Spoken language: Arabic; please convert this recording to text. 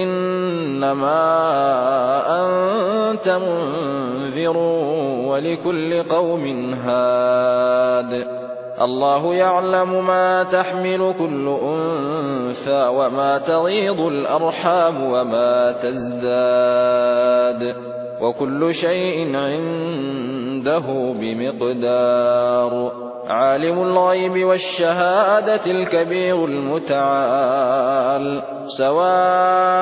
إنما أنت منذر ولكل قوم هاد. الله يعلم ما تحمل كل أنثى وما تغيض الأرحام وما تزداد. وكل شيء عنده بمقدار. عالم الغيب والشهادة الكبير المتعال. سواء